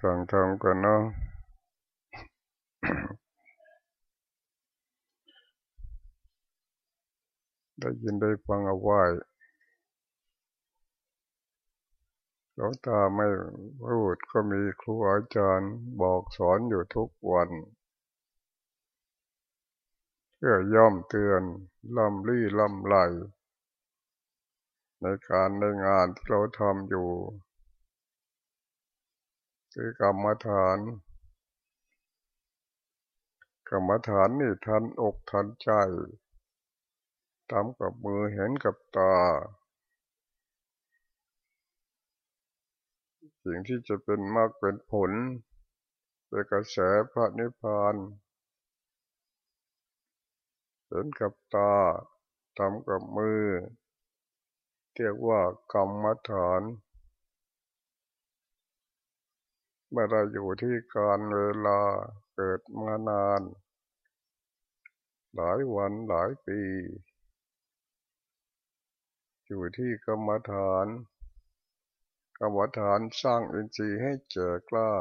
ฟังธรรมกันเนาะได้ยินได้ฟังเอาไว้หลวงตาไม่พูดก็มีครูอาจารย์บอกสอนอยู่ทุกวันเพื่อย่อมเตือนลำลี่ลำไหลในการในงานที่เราทำอยู่ คือกรรมฐาน กรรมฐานนี่ทันอกทันใจทำกับมือเห็นกับตา สิ่งที่จะเป็นมากเป็นผลเป็นกระแสพระนิพพานเห็นกับตาทำกับมือเรียกว่ากรรมฐาน ไม่ได้อยู่ที่การเวลาเกิดมานาน หลายวันหลายปี อยู่ที่กรรมฐานกรรมฐานสร้างอินทรีย์ให้เจกล้า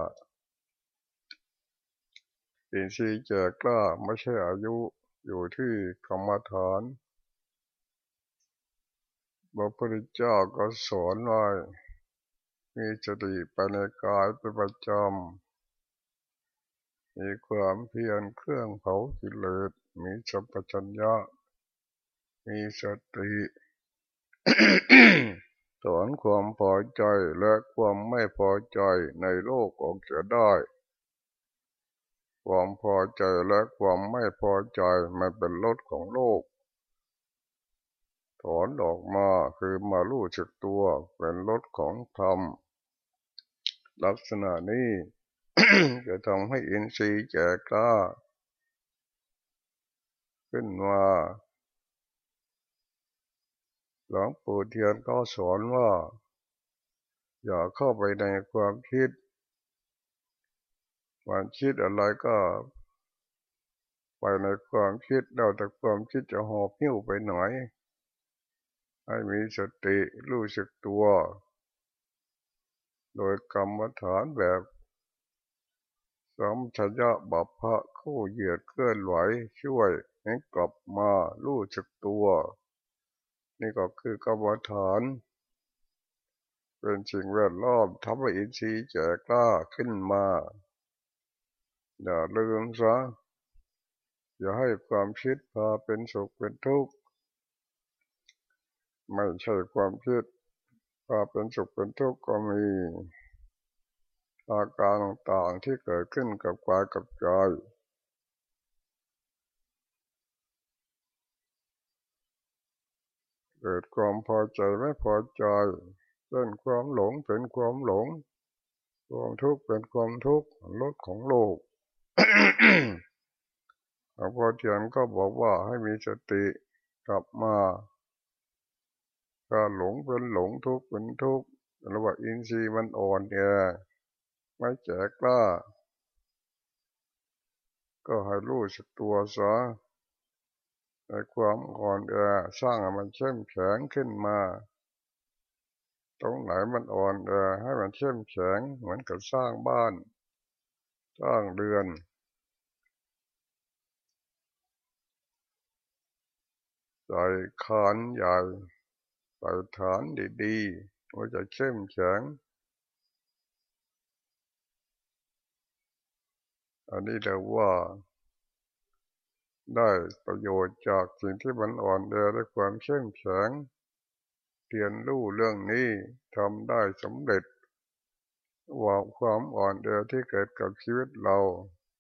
อินทรีย์เจกล้าไม่ใช่อายุอยู่ที่กรรมฐานพระพุทธเจ้าก็สอนไว้ มีสติไปในกายเป็นประจำมีความเพียรเครื่องเผากิเลสมีสัมปชัญญะ มีสติถอนความพอใจและความไม่พอใจในโลกออกจะได้ ความพอใจและความไม่พอใจมันเป็นรถของโลก ถอนออกมาคือมาลู่จักตัวเป็นรถของธรรม ลักษณะนี้จะทำให้อินทรีย์แก่กล้า ขึ้นมาหลวงปู่เทียนก็สอนว่า อย่าเข้าไปในความคิดความคิดอะไรก็ไปในความคิดเราแต่ความคิดจะหอบหิ้วไปหน่อย ให้มีสติรู้สึกตัว โดยกรรมฐานแบบสมชยะบัพพะคู่เหยียดเคลื่อนไหวช่วยให้กลับมารู้จักตัว นี่ก็คือกรรมฐาน เป็นสิ่งแวดล้อมทำให้อินทรีย์แก่กล้าขึ้นมา อย่าลืมซะอย่าให้ความคิดพาเป็นสุขเป็นทุกข์ ไม่ใช่ความคิด พาเป็นสุขเป็นทุกข์ก็มีอาการต่างๆที่เกิดขึ้นกับกายกับใจเกิดความพอใจไม่พอใจเป็นความหลงเป็นความหลง ความทุกข์เป็นความทุกข์ลดของโลกหลวงพ่อเทียนก็บอกว่าให้มีสติกลับมา ถ้าหลงเป็นหลงทุกข์เป็นทุกข์ระว่าอินทรีย์มันอ่อนแอไม่แจกกล้า ก็ให้รู้สึกตัวซะในความอ่อนแอสร้างให้มันเข้มแข็งขึ้นมา ตรงไหนมันอ่อนแอให้มันเข้มแข็งเหมือนกับสร้างบ้าน สร้างเรือนใส่คานใหญ่ ใส่ฐานดีๆว่าจะเข้มแข็ง อันนี้เรียกว่า ได้ประโยชน์จากสิ่งที่มันอ่อนแอและความเข้มแข็งเรียนรู้เรื่องนี้ทำได้สำเร็จ ว่าความอ่อนแอที่เกิดกับชีวิตเรา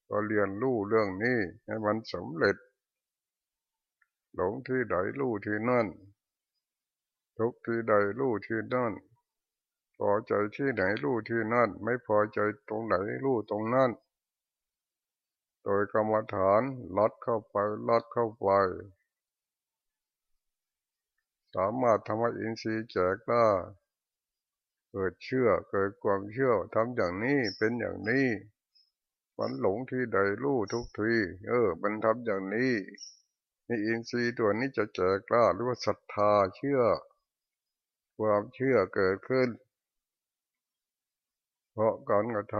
ก็เรียนรู้เรื่องนี้ให้มันสำเร็จ หลงที่ใดรู้ที่นั่น ทุกที่ใดรู้ที่นั่นพอใจที่ไหนรู้ที่นั่น ไม่พอใจตรงไหนรู้ตรงนั้น โดยกรรมฐานลัดเข้าไปลัดเข้าไป สามารถทำให้อินทรีย์แจกได้เกิดเชื่อเกิดความเชื่อทำอย่างนี้เป็นอย่างนี้มันหลงที่ใดรู้ทุกทีเออ มันทำอย่างนี้นี่อินทรีย์ตัวนี้จะแจกล้าหรือว่าศรัทธาเชื่อ ความเชื่อเกิดขึ้น เพราะการกระท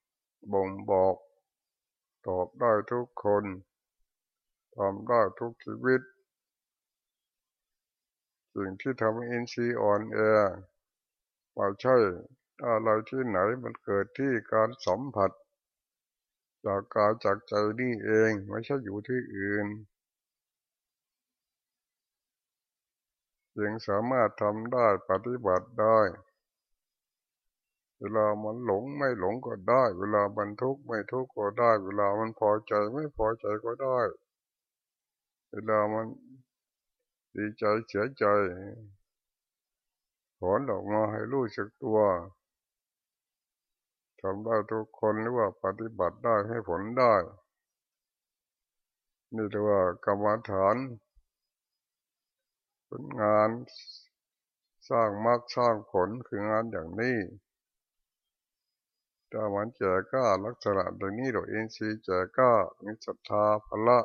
ำบ่งบอกตอบได้ทุกคนทำได้ทุกชีวิต สิ่งที่ทำให้อินทรีย์อ่อนแอว่าใช่อะไรที่ไหนมันเกิดที่การสัมผัส จากกายจากใจนี่เองไม่ใช่อยู่ที่อื่น ยังสามารถทำได้ปฏิบัติได้ เวลามันหลงไม่หลงก็ได้ เวลามันทุกข์ไม่ทุกข์ก็ได้ เวลามันพอใจไม่พอใจก็ได้ เวลามันดีใจเสียใจถอนออกมาให้รู้สึกตัวทำได้ทุกคนหรือว่าปฏิบัติได้ให้ผลได้ นี่เรียกว่ากรรมฐาน เป็นงานสร้างมรรคสร้างผลคืองานอย่างนี้ถ้ามันแจก้าลักษณะอย่างนี้เราเองซีแจก้ามีศรัทธาพละ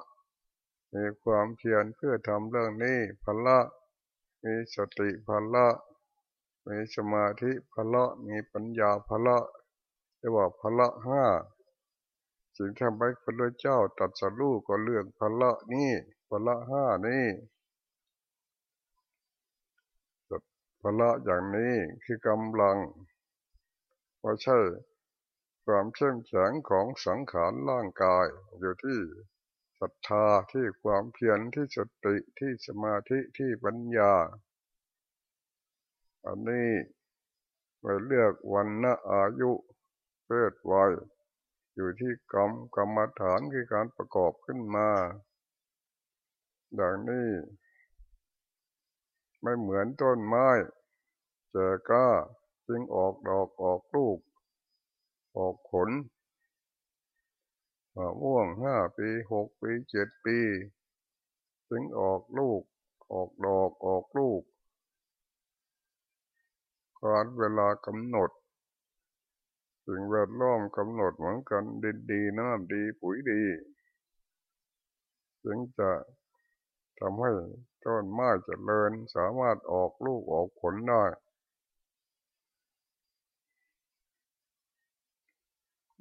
มีความเพียรเพื่อทำเรื่องนี้พละมีสติพละมีสมาธิพละมีปัญญาพละเรียกว่าพละห้าสิ่งที่ทำให้พระเจ้าตัดสรู้ก็เรื่องพละนี่พละห้านี่ พละอย่างนี้คือกำลังว่าใช่ความเข้มแข็งของสังขารร่างกายอยู่ที่ศรัทธาที่ความเพียรที่สติที่สมาธิที่ปัญญา อันนี้ไปเลือกวันณะอายุเพศวัยอยู่ที่กรรมกรรมฐานคือการประกอบขึ้นมา ดังนี้ ไม่เหมือนต้นไม้เจก้าจึงออกดอกออกลูก ออกผลมะม่วงห้าปีหกปีเจ็ดปี จึงออกลูก ออกดอกออกลูกการเวลากำหนดสิ่งแวดล้อมกำหนดเหมือนกันดินดีน้ำดีปุ๋ยดี จึงจะทำให้ ต้นไม้เจริญสามารถออกลูกออกผลได้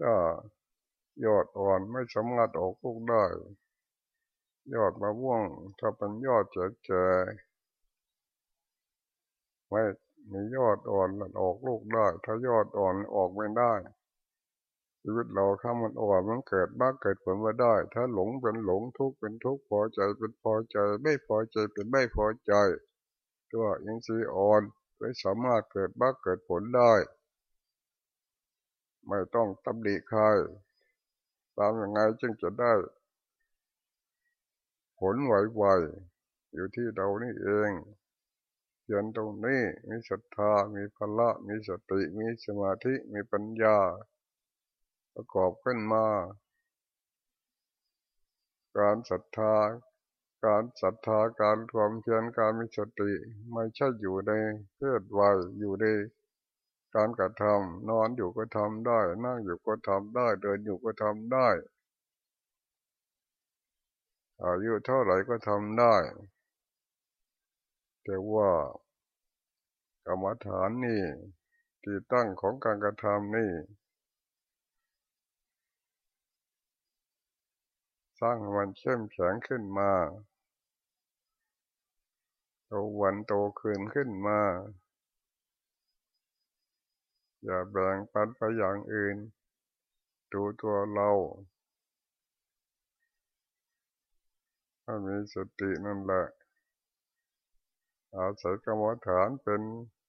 ถ้ายอดอ่อนไม่สามารถออกลูกได้ ยอดมะม่วงถ้าเป็นยอดเจ๋อไม่มียอดอ่อนมันออกลูกได้ ถ้ายอดอ่อนออกไม่ได้ ชีวิตเราข้ามันอ่อนมันเกิดบ้าเกิดผลมาได้ ถ้าหลงเป็นหลงทุกข์เป็นทุกข์พอใจเป็นพอใจ ไม่พอใจเป็นไม่พอใจตัวยังซีอ่อนไม่สามารถเกิดบ้าเกิดผลได้ ไม่ต้องตำหนิใครตามยังไงจึงจะได้ ผลไหวๆอยู่ที่เรานี่เองเขียนตรงนี้มีศรัทธา มีพละ มีสติ มีสมาธิ มีปัญญา ประกอบขึ้นมา การศรัทธา การศรัทธาการความเพียรการมีสติไม่ใช่อยู่ในเพศวัยอยู่ในการกระทำนอนอยู่ก็ทำได้ นั่งอยู่ก็ทำได้ เดินอยู่ก็ทำได้อายุเท่าไหร่ก็ทำได้ แต่ว่ากรรมฐานนี่ ที่ตั้งของการกระทำนี่ สร้างมันเข้มแข็งขึ้นมาโตวันโตคืนขึ้นมา อย่าแบ่งปันไปอย่างอื่น ดูตัวเราถ้ามีสตินั่นแหละอาศัยกรรมฐานเป็น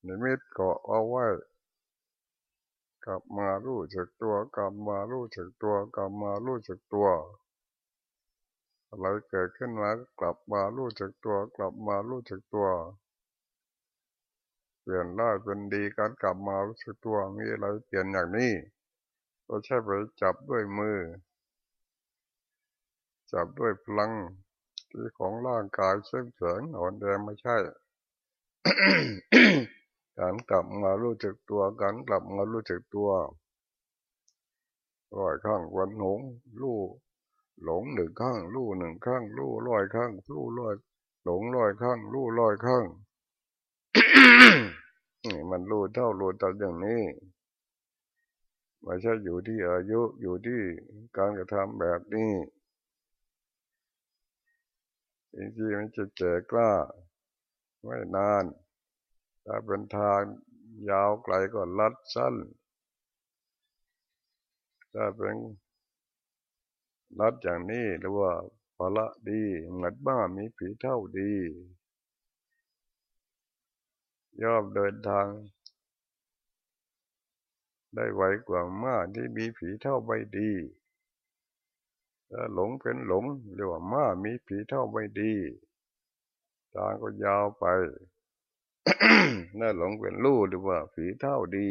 นิมิตเกาะเอาไว้ กลับมารู้จักตัว กลับมารู้จักตัว กลับมารู้จักตัว อะไรเกิดขึ้นมากลับมารู้จักตัว กลับมารู้จักตัว เปลี่ยนได้เป็นดีการกลับมารู้จักตัวมีอะไรเปลี่ยนอย่างนี้ก็ใช่ไปจับด้วยมือ จับด้วยพลังที่ของร่างกายเส้นแข็งอ่อนแรงไม่ใช่การกลับมารู้จักตัวการกลับมารู้จักตัวร้อยข้างวันหงลู่ หลงหนึ่งข้างลู่หนึ่งข้างลู่ร้อยข้างลู่ร้อย หลงร้อยข้างลู่ร้อยข้างนี่มันรู้เท่ารู้ตัดอย่างนี้ไม่ใช่อยู่ที่อายุอยู่ที่การกระทำแบบนี้จริงๆมันจะเจกล้าไม่นาน ถ้าเป็นทางยาวไกลก็ลัดสั้น ถ้าเป็น ลัดอย่างนี้หรือว่าพละดีเหมือนบ้ามีผีเท่าดียอมเดินทาง ได้ไวกว่าม้าที่มีผีเท่าใบดีถ้าหลงเป็นหลงเรียกว่าม้ามีผีเท่าใบดีทางก็ยาวไปน่าหลงเป็นลู่หรือว่าผีเท่าดี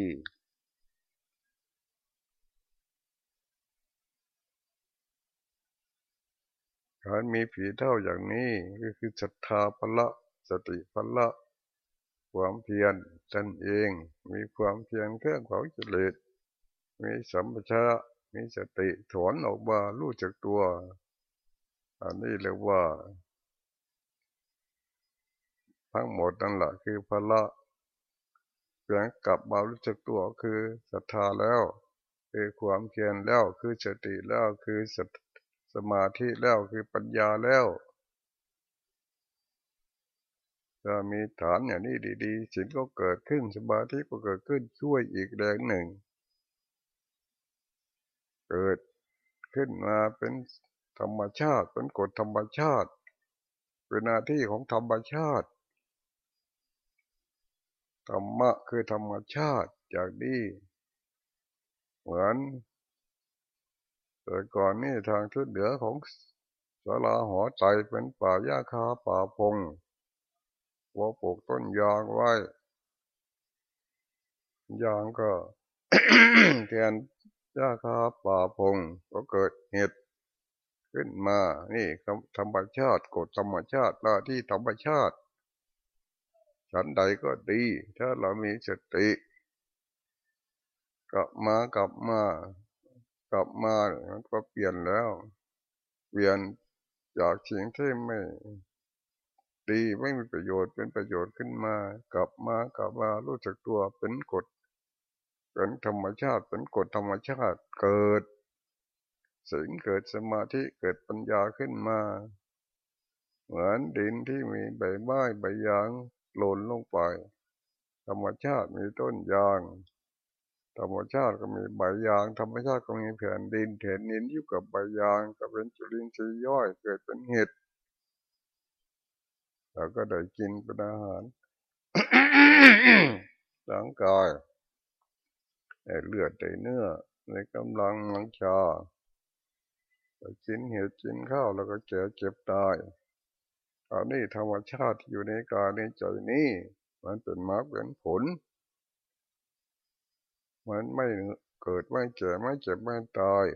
การมีผีเท่าอย่างนี้ก็คือศรัทธาพละ สติพละ ความเพียรตนเอง มีความเพียรเครื่องเขาจิตมีสัมปชัญญะมีสติถอนออกมารู้จักตัว อันนี้เรียกว่า ทั้งหมดนั่นแหละคือพละเพียงกลับมารู้จักตัวคือศรัทธาแล้ว คือความเพียรแล้วคือสติแล้วคือสต สมาธิแล้วคือปัญญาแล้วถ้ามีฐานอย่างนี้ดีๆสิ่งก็เกิดขึ้นสมาธิก็เกิดขึ้นช่วยอีกแรงหนึ่ง เกิดขึ้นมาเป็นธรรมชาติเป็นกฎธรรมชาติเป็นหน้าที่ของธรรมชาติธรรมะคือธรรมชาติจากนี้เหมือน แต่ก่อนนี่ทางทิศเหนือของสาราหอใจเป็นป่าหญ้าคาป่าพงว่าปลูกต้นยางไว้ ยางก็แทนหญ้าคาป่าพงก็เกิดเห็ดขึ้นมา นี่ธรรมชาติกฎธรรมชาติหน้าที่ธรรมชาติฉันใดก็ดี ถ้าเรามีสติ กลับมากลับมา กลับมามันก็เปลี่ยนแล้ว เปลี่ยนจากสิ่งที่ไม่ดีไม่มีประโยชน์เป็นประโยชน์ขึ้นมา กลับมากลับมารู้จักตัวเป็นกฎเป็นธรรมชาติเป็นกฎธรรมชาติเกิดสิ่งเกิดสมาธิเกิดปัญญาขึ้นมา เหมือนดินที่มีใบไม้ใบยางหล่นลงไป ธรรมชาติมีต้นยาง ธรรมชาติก็มีใบยาง ธรรมชาติก็มีแผ่นดินแผ่นดินอยู่กับใบยางก็เป็นจุลินทรีย์ย่อยเกิดเป็นเห็ดเราก็ได้กินเป็นอาหารร่างกายเลือดในเนื้อในกำลังมังชากินเห็ดกินข้าวแล้วก็เจ็บเจ็บตายอันนี้ธรรมชาติอยู่ในกายในใจนี้ มันเป็นมรรคเป็นผล มันไม่เกิดไม่เจ็บไม่เจ็บไม่ตาย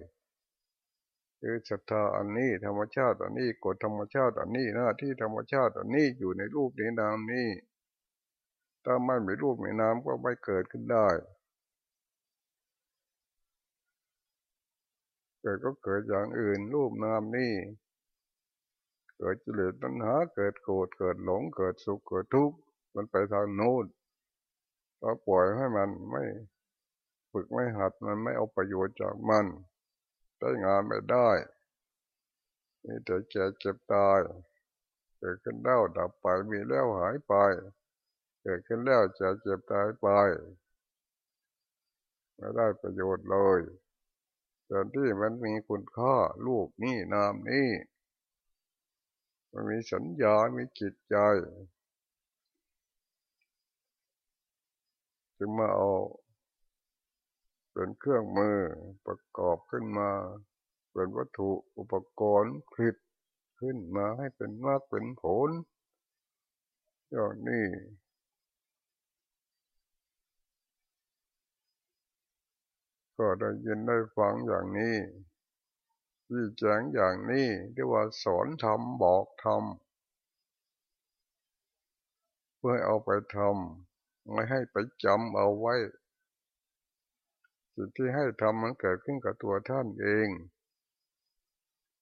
คือศรัทธาอันนี้ธรรมชาติอันนี้กฎธรรมชาติอันนี้หน้าที่ธรรมชาติอันนี้อยู่ในรูปในนามนี้ถ้าไม่มีรูปมีนามก็ไม่เกิดขึ้นได้เกิดก็เกิดอย่างอื่นรูปนามนี่เกิดจิเลสตัณหาเกิดโกรธเกิดหลงเกิดสุขเกิดทุกข์มันไปทางโน้นก็ปล่อยให้มันไม่ ฝึกไม่หัดมันไม่เอาประโยชน์จากมันได้งานไม่ได้มีแต่แก่เจ็บตาย เกิดขึ้นแล้วดับไปมีแล้วหายไป เกิดขึ้นแล้วจะเจ็บตายไป ไม่ได้ประโยชน์เลยแต่ที่มันมีคุณค่าลูกนี่นามนี่มันมีสัญญา มีจิตใจ จึงมาเอา เป็นเครื่องมือประกอบขึ้นมา เป็นวัตถุอุปกรณ์ผลิตขึ้นมาให้เป็นมากเป็นผลอย่างนี้ก็ได้ยินได้ฟังอย่างนี้ที่แจ้งอย่างนี้เรียกว่าสอนทำบอกทำเพื่อเอาไปทำไม่ให้ไปจำเอาไว้ สิ่งที่ให้ทำมันเกิดขึ้นกับตัวท่านเอง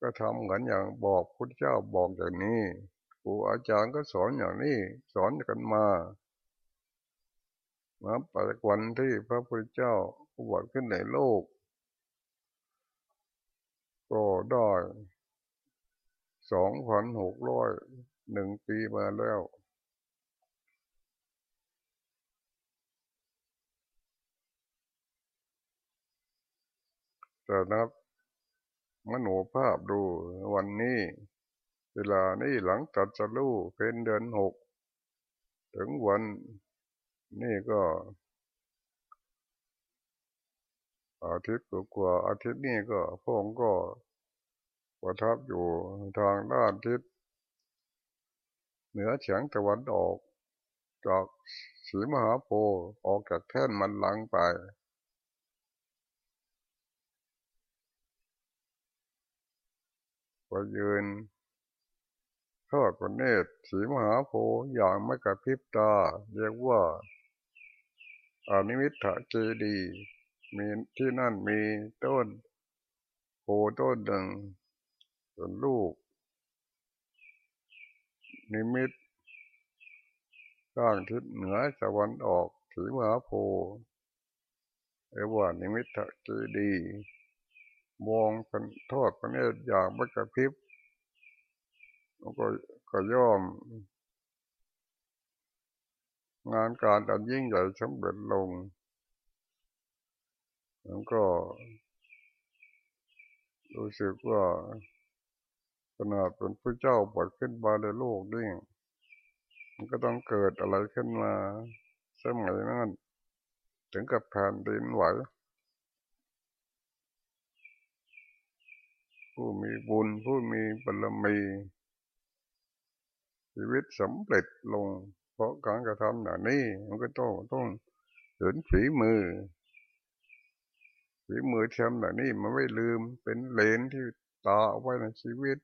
ก็ทำเหมือนอย่างบอกพุทธเจ้าบอกอย่างนี้ครูอาจารย์ก็สอนอย่างนี้ สอนกันมานับไปวันที่พระพุทธเจ้าอุบัติขึ้นในโลก ก็ได้สองพันหกร้อยหนึ่งปีมาแล้ว แต่นับมโนภาพดูวันนี้ เวลานี้หลังตัดสรู้เป็นเดือนหก ถึงวันนี่ก็อาทิตย์กว่าอาทิตย์นี้ก็พงก็ประทับอยู่ทางด้านทิศเหนือเฉียงตะวันออก จากสีมหาโพธิ์ออกจากแท่นมันหลังไป ไปยืนทอดพระเนตรสีมหาโพธิ์อย่างไม่กระพริบตา เรียกว่าอานิมิตถเจดีมีที่นั่นมีต้นโพต้นหนึ่งส่วนลูก นิมิตข้างทิศเหนือตะวันออกสีมหาโพธิ์เรียกว่านิมิตถเจดี มองเป็นทอดพระเนตรอย่างไม่กระพริบแล้วก็ก็ย่อม งานการอันยิ่งใหญ่สำเร็จลง แล้วก็ รู้สึกว่าขนาดเป็นพระเจ้าปวดขึ้นมาในโลกนี่มันก็ต้องเกิดอะไรขึ้นมาสมัยนั้นถึงกับแผ่นดินไหว ผู้มีบุญผู้มีบารมี ชีวิตสำเร็จลง เพราะการกระทำอย่านี้มันก็ต้องต้องเห็นฝีมือฝีมือทำแบบนี้มันไม่ลืมเป็นเลนที่ตาเอาไว้ในชีวิต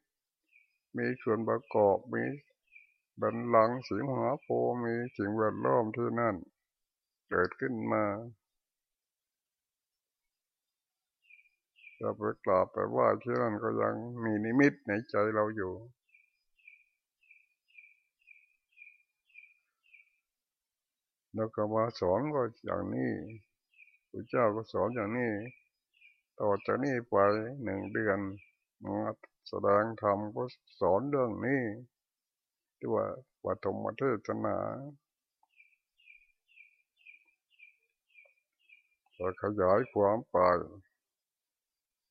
มีส่วนประกอบมีบันลังสีมหาโพมีสิ่งแวดล้อมที่นั่น เกิดขึ้นมา จะไปกราบไปว่าที่นั่นก็ยังมีนิมิตในใจเราอยู่ แล้วก็มาสอนก็อย่างนี้พระเจ้าก็สอนอย่างนี้ ต่อจากนี้ไปหนึ่งเดือนมาแสดงธรรมก็สอนเรื่องนี้ที่ว่าวัตมเทศนาจะขยายความไป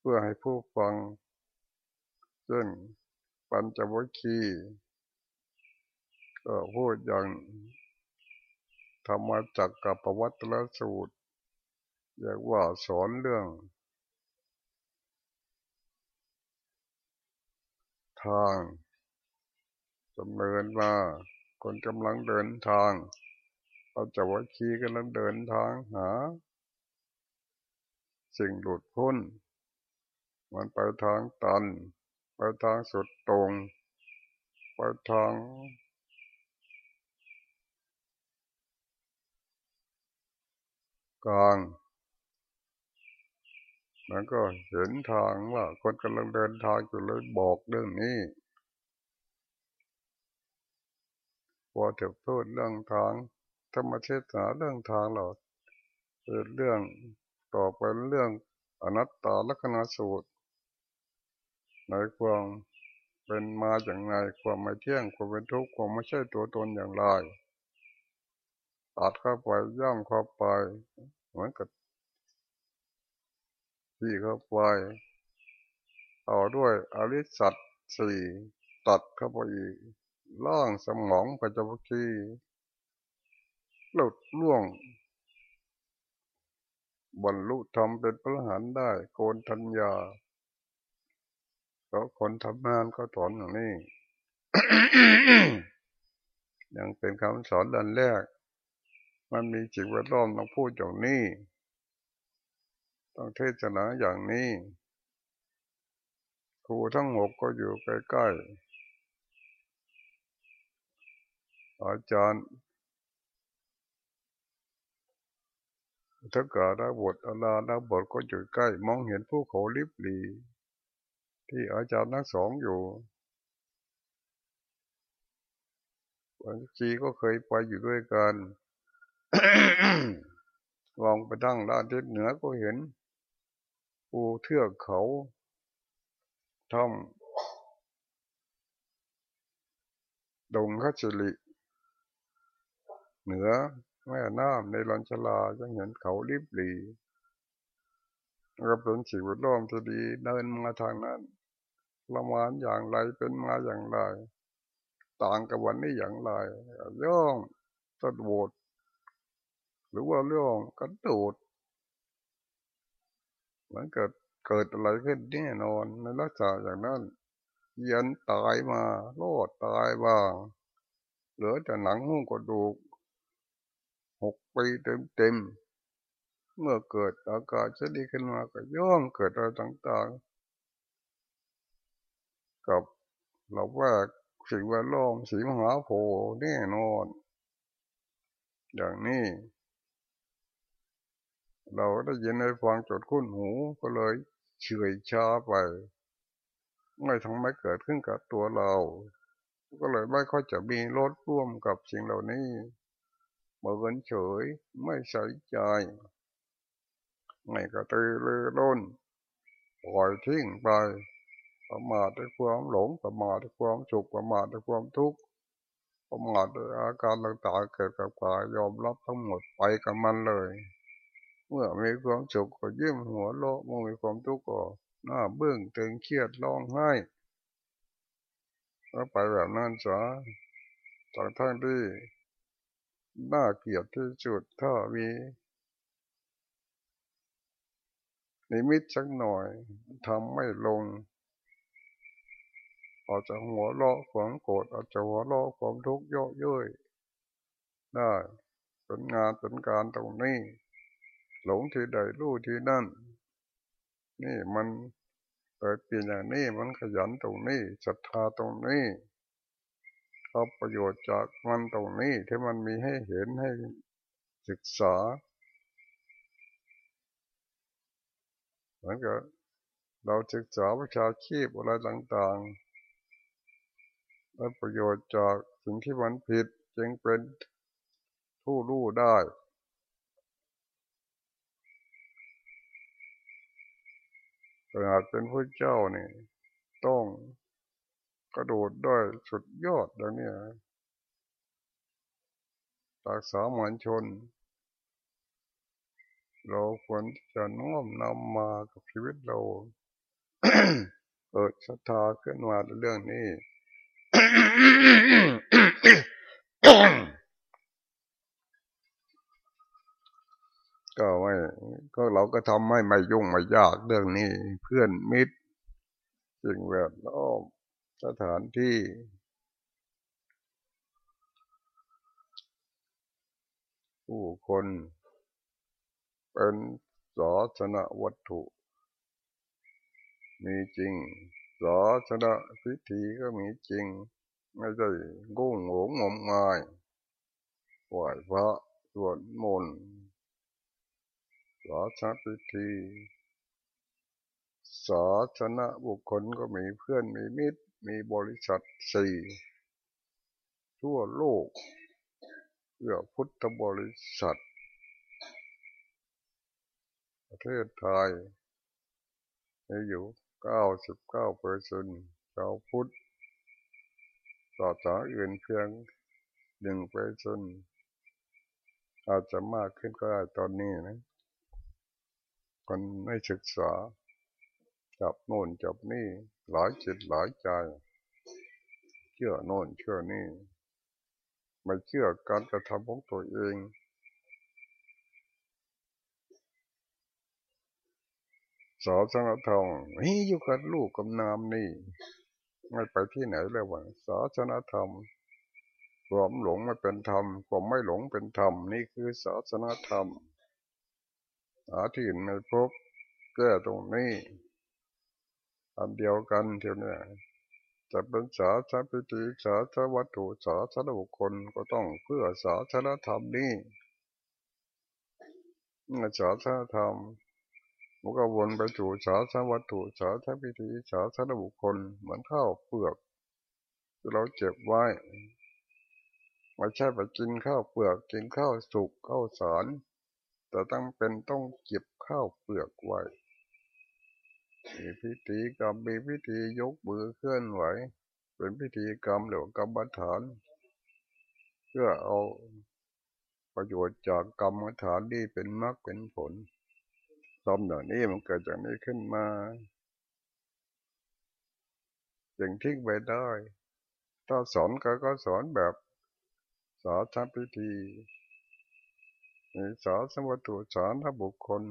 พื่อให้ผู้ฟังเช่นปัญจวัคคีก็พูดอย่างธรรมจักกับประวัติละสูตรเรียกว่าสอนเรื่อง ทางดำเนินมาคนกำลังเดินทางปัญจวัคคีกำลังเดินทางหา สิ่งหลุดพ้น มันไปทางตัน ไปทางสุดตรง ไปทางกลางแล้วก็เห็นทางว่าคนกำลังเดินทางอยู่เลยบอกเรื่องนี้พอถึงพูดเรื่องทางธรรมเทศนาเรื่องทางเราเป็นเรื่องต่อไปเรื่องอนัตตาลักษณะสูตร ในความเป็นมาอย่างไรความไม่เที่ยงความเป็นทุกข์ความไม่ใช่ตัวตนอย่างไรตัดเข้าไปย่ำเข้าไปเหมือนกับที่เข้าไปต่อด้วยอริสัตสี่ตัดเข้าไปอีกล่างสมองปัจจุบันหลุดล่วง บรรลุธรรมเป็นพระหันได้ โกนทัญญา ก็คนทำงานก็สอนอย่างนี้ยังเป็นคำสอนดันแรก มันมีจิตแวดล้อมต้องพูดอย่างนี้ ต้องเทศนาอย่างนี้ ครูทั้งหกก็อยู่ใกล้ๆ อาจารย์ถ้าเกิดบทอาลาดาบทก็อยู่ใกล้ มองเห็นผู้เขาลิบลี ที่อาจารย์ทั้งสองอยู่บางทีก็เคยไปอยู่ด้วยกันมองไปทางด้านทิศเหนือก็เห็นภูเทือกเขาทำดงคัจลิ เหนือแม่น้ำในลันชลาจะเห็นเขาลิบหลีก็เป็นสิ่งแวดล้อมที่ดีเดินมาทางนั้น ละมานอย่างไรเป็นมาอย่างไร ต่างกับวันนี้อย่างไรย่องสะดวดหรือว่าเรื่องกระโดดมันเกิดเกิดอะไรขึ้นแน่นอนในลักษณะอย่างนั้น ยันตายมาโลดตายบ้าง เหลือแต่หนังหุ้มกระดูกหกปีเต็มเต็มเมื่อเกิดอากาศจะดีขึ้นมาก็ย่อมเกิดอะไรต่างๆ กับเราว่าสิ่งแวดล้อมสีมหาโพธิ์แน่นอน อย่างนี้ เราได้ยินในฟังจดคุ้นหูก็เลยเฉยชาไป ไม่ทั้งไม่เกิดขึ้นกับตัวเรา ก็เลยไม่ค่อยจะมีรถร่วมกับสิ่งเหล่านี้เมินเฉยไม่ใส่ใจไม่กระตือรือร้นปล่อยทิ้งไป ประมาทด้วยความหลงประมาทด้วยความสุขประมาทด้วยความทุกข์ประมาทด้วยอาการต่างๆเกิดกับกายยอมรับทั้งหมดไปกับมันเลย เมื่อมีความสุขก็ยิ้มหัวโลเมื่อมีความทุกข์ก็หน้าเบื้องตึงเครียดร้องไห้ก็ไปแบบนั้นซะจากทั้งที่น่าเกลียดที่สุดถ้ามีนิมิตสักหน่อยทำไม่ลง อาจจะหัวเราะความโกรธอาจจะหัวเราะความทุกข์เยอะเย้ยได้เป็นงานเป็นการตรงนี้ หลงที่ใดรู้ที่นั่น นี่มันเกิดเปลี่ยนอย่างนี้มันขยันตรงนี้ศรัทธาตรงนี้เอาประโยชน์จากมันตรงนี้ที่มันมีให้เห็นให้ศึกษาเหมือนกับเราศึกษาวิชาชีพอะไรต่างๆ ได้ประโยชน์จากสิ่งที่มันผิดจึงเป็นผู้รู้ได้ ขนาดเป็นผู้เจ้านี่ต้องกระโดดด้วยสุดยอดอย่างนี้จากสามัญชน เราควรจะน้อมนำมากับชีวิตเรา เกิดศรัทธาขึ้นมาเรื่องนี้ ก็ไม่ก็เราก็ทำให้ไม่ยุ่งไม่ยากเรื่องนี้ เพื่อนมิตรสิ่งแวดล้อมสถานที่ผู้คนเป็นศาสนวัตถุ มีจริง ศาสนพิธีก็มีจริง ไม่ใช่กุ้งหงงมงายไหวพระสวดมนต์ศาสนพิธีศาสนาบุคคลก็มีเพื่อนมีมิตร มีบริษัทสี่ทั่วโลกเพื่อพุทธบริษัท ประเทศไทยมีอยู่ เก้าสิบเก้าเปอร์เซ็นต์ชาวพุทธศาสนาอื่นเพียงหนึ่งเปอร์เซ็นต์อาจจะมากขึ้นก็ได้ตอนนี้นะ คนไม่ศึกษา จับโน่นจับนี่ หลายจิตหลายใจ เชื่อโน่นเชื่อนี่ไม่เชื่อการกระทำของตัวเอง สอนสังธรรมนี่อยู่กับลูกกับนามนี่ ไม่ไปที่ไหนเลยวะศาสนธรรมความหลงไม่เป็นธรรมความไม่หลงเป็นธรรมนี่คือศาสนธรรมหาที่อื่นไม่พบแก้ตรงนี้อันเดียวกันเท่านี้จะเป็นสาสพิธีสาสวัตถุสาสบุคคลก็ต้องเพื่อสาสนธรรมนี้สาสนธรรม มันก็วนไปถูสาสวัตถุสาสพิธีสาสนบุคคลเหมือนข้าวเปลือกที่เราเจ็บไว้ไม่ใช่ไปกินข้าวเปลือกกินข้าวสุกข้าวสารแต่ต้องเป็นต้องเก็บข้าวเปลือกไว้มีพิธีกรรมมีพิธียกมือเคลื่อนไหว เป็นพิธีกรรมหรือกรรมฐาน เพื่อเอาประโยชน์จากกรรมฐานที่เป็นมรรคเป็นผล ทำอย่างนี้มันเกิดจากนี้ขึ้นมาอย่างทิ้งไปได้ ถ้าสอนก็ก็สอนแบบสาธพิธีมีสาสวัตถุสารบุคคล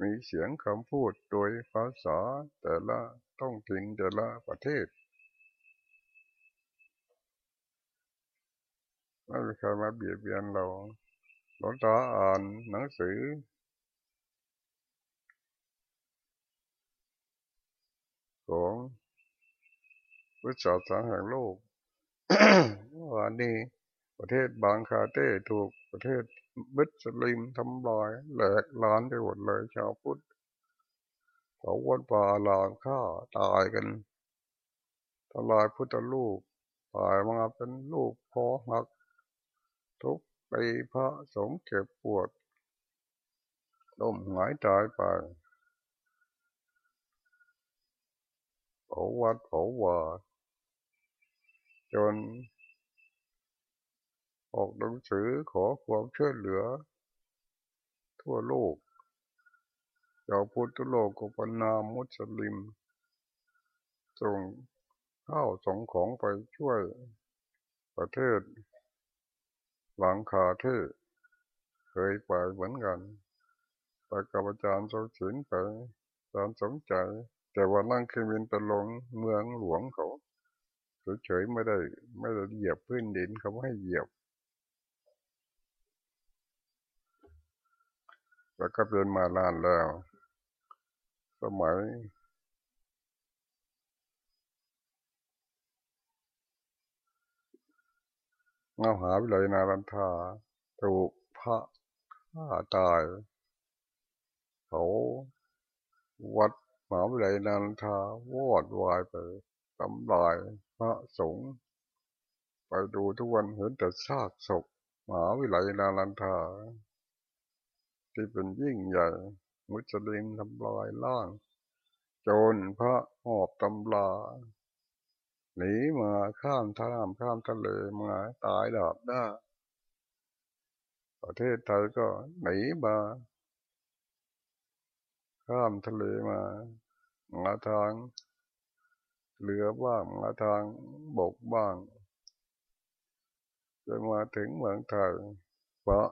มีเสียงคำพูดโดยภาษาแต่ละต้องถิ่นแต่ละประเทศไม่มีใครมาเบียดเบียนเราเราตาอ่านหนังสือ ของวิชาสารแห่งโลกวันนี้ประเทศบางคาเต้ถูกประเทศบิสลิมทำลายแหลกล้านไปหมดเลยชาวพุทธเขาวัดป่าลานฆ่าตายกันทลายพุทธลูกตายมาเป็นลูกพอหัก ทุกไปพระสงฆ์เจ็บปวดล้มหายตายไป เผาวัดเผาว่าจน ออกหนังสือขอความช่วยเหลือ ทั่วโลกชาวพุทธโลกก็ปนามมุสลิมส่งข้าวส่งของไปช่วยประเทศ หลังคาเทศเคยไปเหมือนกัน ไปกับอาจารย์เจ้าศิลไปอาจารย์สมใจ แต่ว่านั่งเคมินไปลงเมืองหลวงเขาเฉยๆไม่ได้ ไม่ได้เหยียบพื้นดินเขาไม่ให้เหยียบ แล้วก็เป็นมานานแล้ว สมัยเงาหาวิเลยนารันทาถูกพระฆ่าตาย เขาวัด หมาวิเลยนารันทาวอดวายไปทำลายพระสงฆ์ไปดูทุกวันเห็นแต่ซากศพหมาวิเลยนารันทา ที่เป็นยิ่งใหญ่ มุสลิมทำลายล่าง โจรพระหอบตำลาหนีมาข้ามท่ามข้ามทะเลมาตายดาบหน้าประเทศไทยก็หนีมา ข้ามทะเลมา มาทางเรือบ้างมาทางบกบ้างจนมาถึงเมืองไทยเพราะ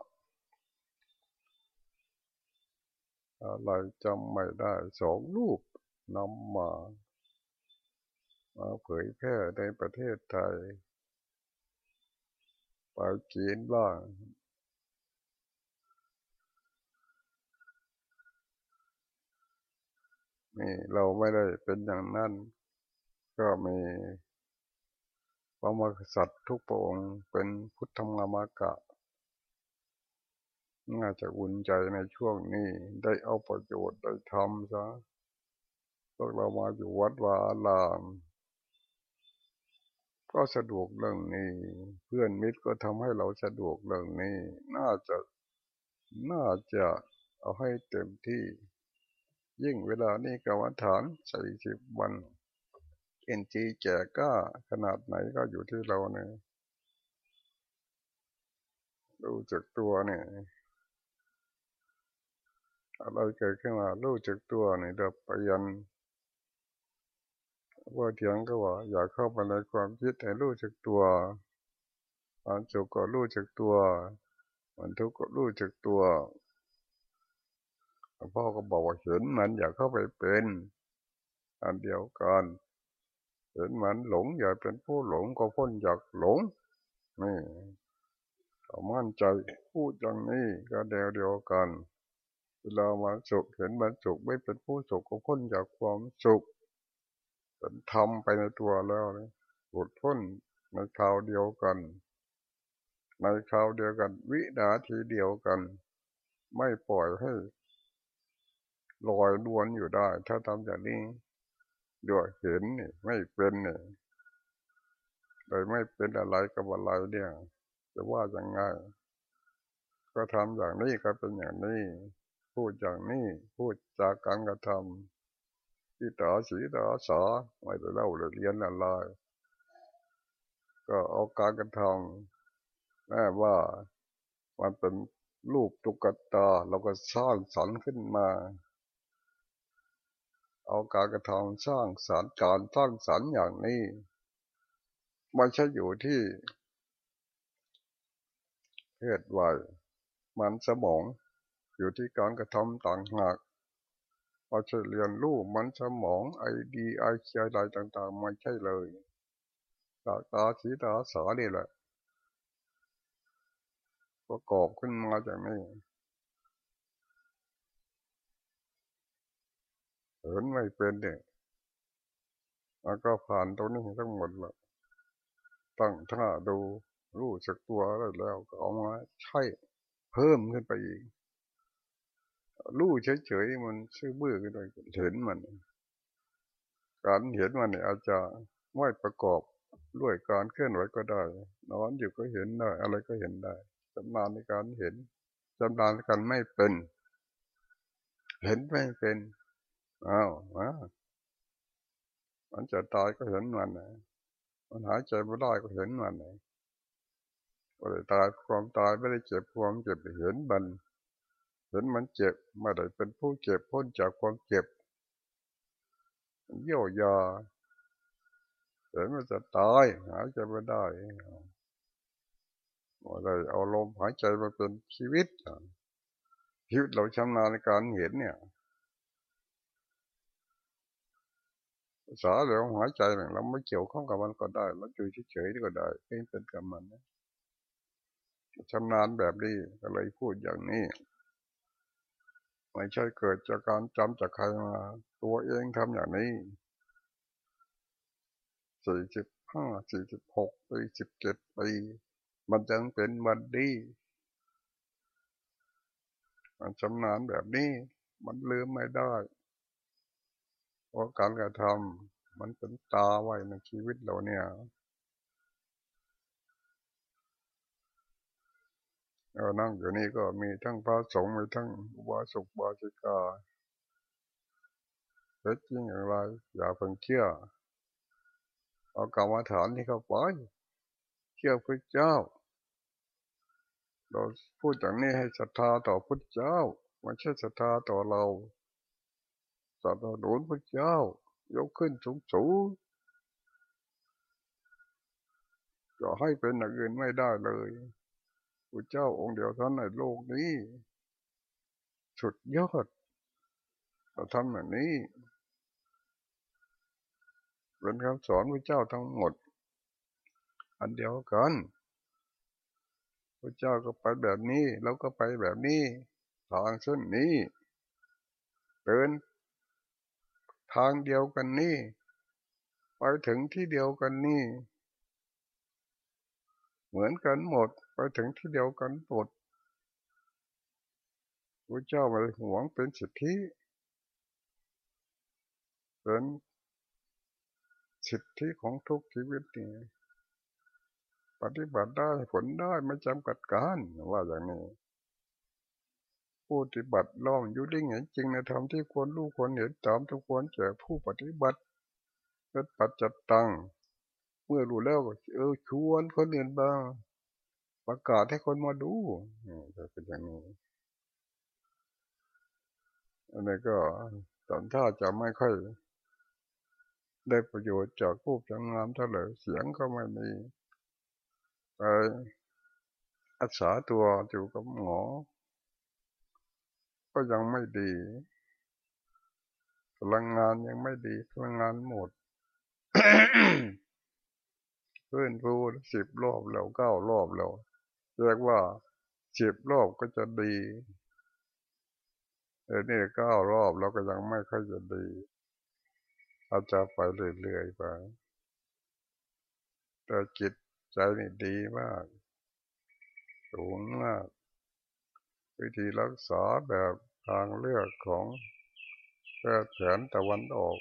อะไรจำไม่ได้สองรูปนำมามาเผยแพร่ในประเทศไทยไปจีนบ้าง นี่เราไม่ได้เป็นอย่างนั้น ก็มีพระมกษัตริย์ทุกพระองค์เป็นพุทธมามากะ น่าจะอุ่นใจในช่วงนี้ได้เอาประโยชน์ได้ทำซะพวกเรามาอยู่วัดวาลามก็สะดวกเรื่องนี้ เพื่อนมิตรก็ทำให้เราสะดวกเรื่องนี้ น่าจะน่าจะเอาให้เต็มที่ ยิ่งเวลานี้กรรมฐานสี่สิบวันเอ็นจีแก่ก้าขนาดไหนก็อยู่ที่เราเนี่ยดูจากตัวเนี่ยอะไรเกิดขึ้นมารู้จักตัวเนี่ยเดบไปยันว่าเถียงก็ว่า อยากเข้าไปในความคิดให้รู้จักตัวมันสุขก็รู้จักตัวมันทุกข์ก็รู้จักตัว พ่อก็บอกว่าเห็นมันอยากเข้าไปเป็นอันเดียวกันเห็นมันหลงอย่าเป็นผู้หลงก็พ้นจากหลงนี่มั่นใจพูดอย่างนี้ก็เดียวเดียวกัน เวลามาสุขเห็นมันสุขไม่เป็นผู้สุขก็พ้นจากความสุขเป็นธรรมไปในตัวแล้วหลุดพ้นในคราวเดียวกัน ในคราวเดียวกัน วินาทีเดียวกัน ไม่ปล่อยให้ ลอยล้วนอยู่ได้ ถ้าทำอย่างนี้ด้วยเห็นนี่ไม่เป็นนี่โดยไม่เป็นอะไรกับอะไรเนี่ยจะว่าอย่างไงก็ทำอย่างนี้ก็เป็นอย่างนี้ พูดอย่างนี้พูดจากการกระทำที่ต่อสีต่อสอไม่ได้เล่าเรียนอะไรก็เอาการกระทำแม้ว่ามันเป็นรูปตุกตาเราก็สร้างสรรค์ขึ้นมา เอาการกระทำสร้างสรรค์การสร้างสรรค์อย่างนี้ไม่ใช่อยู่ที่เพศวัยมันสมองอยู่ที่การกระทำต่างหากเราจะเรียนรู้มันสมองไอดีไอเชียอะไรต่างๆไม่ใช่เลยตาตาสีตาสานี่แหละประกอบขึ้นมาจากนี้ ห็นไม่เป็นเนี่ยแล้วก็ผ่านตรงนี้ทั้งหมดละตั้งท่าดูรู้สึกตัวได้แล้วก็เอามาใช้เพิ่มขึ้นไปอีกรู้เฉยๆมันซื่อบื้อขึ้นไปเห็นมัน การเห็นมันเนี่ยอาจจะไม่ประกอบด้วยการเคลื่อนไหวก็ได้ นอนอยู่ก็เห็นได้ อะไรก็เห็นได้จำนานในการเห็นจำนานในการไม่เป็น เห็นไม่เป็น อ้าวมันจะตายก็เห็นมันนะมันหายใจไม่ได้ก็เห็นมันนะก็เลยตายความตายไม่ได้เจ็บความเจ็บเห็นมันเห็นมันเจ็บไม่ได้เป็นผู้เจ็บพ้นจากความเจ็บเยี่ยวยาเห็นมันจะตายหายใจไม่ได้อะไรเอาลมหายใจมาเป็นชีวิตชีวิตเราชำนาญในการเห็นเนี่ย สาเราหายใจเนี่ยเราไม่เกี่ยวข้องกับมันก็ได้เราอยู่เฉยๆก็ได้ไม่เป็นกับมันนะชำนาญแบบนี้ก็เลยพูดอย่างนี้ไม่ใช่เกิดจากการจำจากใครมา ตัวเองทำอย่างนี้สี่สิบห้าสี่สิบหกปีสิบเจ็ดปีมันจึงเป็นวันดีมันชำนาญแบบนี้ มันลืมไม่ได้ เพราะการกระทำมันเป็นตาไว้ในชีวิตเราเนี่ยเรานั่งอยู่นี่ก็มีทั้งพระสงฆ์มีทั้งวาสุกบาสิกาเป็นจริงอย่างไร อย่าเพิ่งเชื่อเอากรรมฐานที่เข้าไปเชื่อพระเจ้า เราพูดอย่างนี้ให้ศรัทธาต่อพระเจ้าไม่ใช่ศรัทธาต่อเรา ศรัทธาหนุนพระเจ้า ยกขึ้นสูงสูงจะให้เป็นอย่างอื่นไม่ได้เลยพระเจ้าองค์เดียวท่านในโลกนี้ สุดยอดเราทำแบบนี้เป็นคำสอนพระเจ้าทั้งหมด อันเดียวกันพระเจ้าก็ไปแบบนี้ เราก็ไปแบบนี้ ทางเส้นนี้เดิน ทางเดียวกันนี่ไปถึงที่เดียวกันนี่ เหมือนกันหมด ไปถึงที่เดียวกันหมดพระเจ้าไม่หวงเป็นสิทธิเป็นสิทธิของทุกชีวิตนี่ปฏิบัติได้ผลได้ไม่จำกัดการว่าอย่างนี้ ผู้ปฏิบัติล้อมอยู่ได้ไงจริงในธรรมที่ควรรู้ควรเห็นตามทุกควรแก่ผู้ปฏิบัติเป็นปัจจตังเมื่อรู้แล้วก็เออชวนคนอื่นบ้างประกาศให้คนมาดูจะเป็นอย่างนี้อันนี้ก็ตอนท่าจะไม่ค่อย ได้ประโยชน์จากผู้จังงามเท่าไหร่เสียงก็ไม่มีไปอักษาตัวอยู่กับหมอ ก็ยังไม่ดีพลังงานยังไม่ดีพลังงานหมดเพื่อนพูดสิบรอบแล้วเก้ารอบแล้วเรียกว่าสิบรอบก็จะดีเออนี่เก้ารอบแล้วก็ยังไม่ค่อยจะดีอาจจะไปเรื่อยๆไปแต่จิตใจนี่ดีมากสูงมาก วิธีรักษาแบบทางเลือกของแพทย์แผนตะวันออก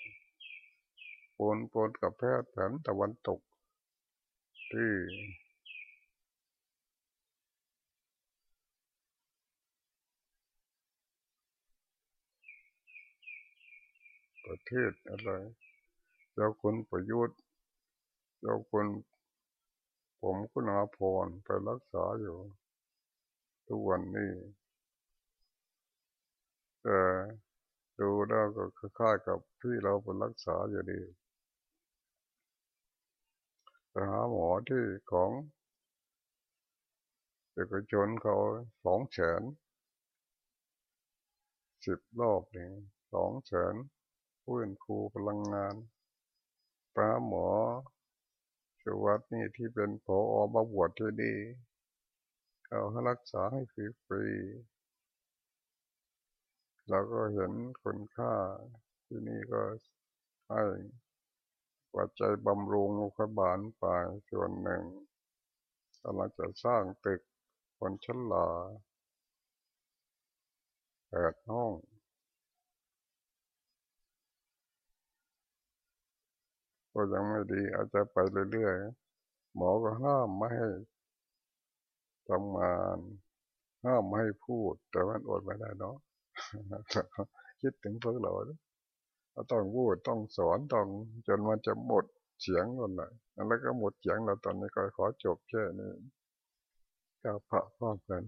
ปนปนกับแพทย์แผนตะวันตก ที่ประเทศอะไรเจ้าคุณประยุทธ์เจ้าคุณผมคุณอาพรไปรักษาอยู่ ทุกวันนี้ แต่ดูแล้วก็คล้ายกับที่เราไปรักษาอยู่ดีไปหาหมอที่ของเอกชนเขาสองแสนสิบรอบหนึ่งสองแสนพื้นครูพลังงานปลาหมอสวัสดนี่ที่เป็นผออบวชที่ดีเขาให้รักษาให้ฟรี เราก็เห็นคุณค่า ที่นี่ก็ให้ปัจจัยบำรุงโรงพยาบาลไปส่วนหนึ่งกำลังจะสร้างตึกคนชั้นลาแปดห้องก็ยังไม่ดีอาจจะไปเรื่อยๆ หมอก็ห้ามไม่ให้ทำงานห้ามไม่ให้พูด แต่มันอดไม่ได้เนาะ คิดถึงพวกเราต้องพูดต้องสอนต้องจนมันจะหมดเสียงกันเลยแล้วก็หมดเสียงเราตอนนี้ก็ขอจบแค่นี้กับพระพ่อกัน